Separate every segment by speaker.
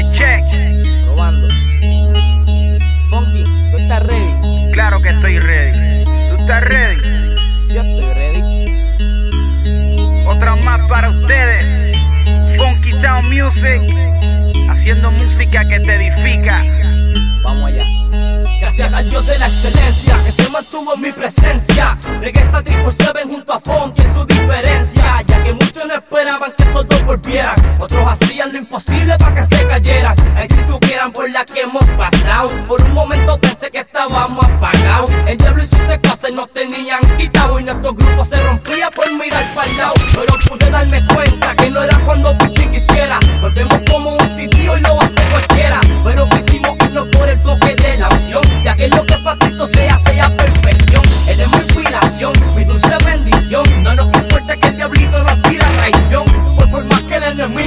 Speaker 1: Check.
Speaker 2: Probando. Funky, ¿tú estás ready?
Speaker 1: Claro que estoy ready. ¿Tú estás ready?
Speaker 2: Yo estoy ready.
Speaker 1: Otra más para ustedes. Funky Town Music. Haciendo música que te edifica.
Speaker 2: Vamos allá.
Speaker 3: Gracias al Dios de la excelencia que se mantuvo en mi presencia. Regresa Triple Seven junto a Funky en su Otros hacían lo imposible para que se cayeran. Ahí si supieran por la que hemos pasado. Por un momento pensé que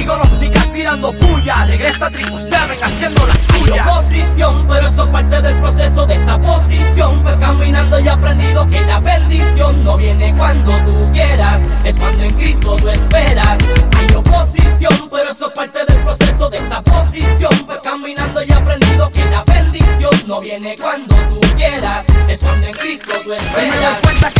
Speaker 3: que el enemigo nos siga tirando puya, regresa Triple Seven haciendo la suya. Hay oposición, pero eso es parte del proceso de esta posición. Pues caminando y aprendido que la bendición no viene cuando tú quieras, es cuando en Cristo tú esperas. Hay oposición, pero eso es parte del proceso de esta posición. Pues caminando y aprendido que la bendición no viene cuando tú quieras, es cuando en Cristo tú esperas.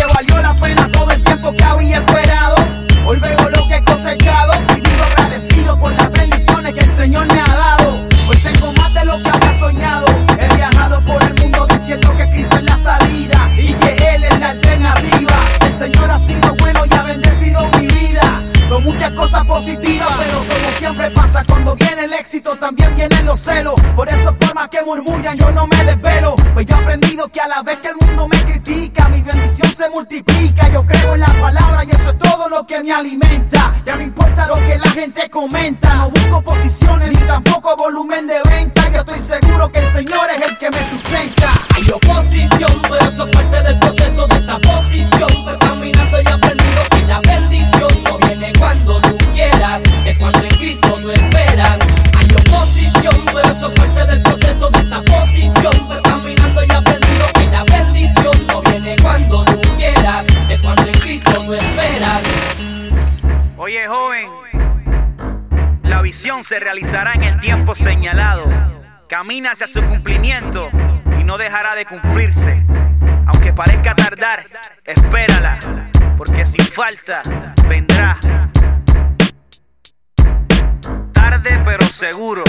Speaker 4: Positivas, pero como siempre pasa, cuando viene el éxito también vienen los celos. Por eso formas que murmullan, yo no me desvelo. Pues yo he aprendido que a la vez que el mundo me critica, mi bendición se multiplica. Yo creo en la palabra y eso es todo lo que me alimenta. Ya no importa lo que la gente comenta, no busco posiciones ni tampoco volumen de venta. Yo estoy seguro que el Señor es el que me sustenta.
Speaker 3: Hay oposición, pero eso es parte del proceso de esta posición. Pues caminando y aprendido que la bendición es cuando en Cristo tú esperas.
Speaker 1: Oye, joven. La visión se realizará en el tiempo señalado. Camina hacia su cumplimiento y no dejará de cumplirse. Aunque parezca tardar, espérala, porque sin falta vendrá. Tarde pero seguro.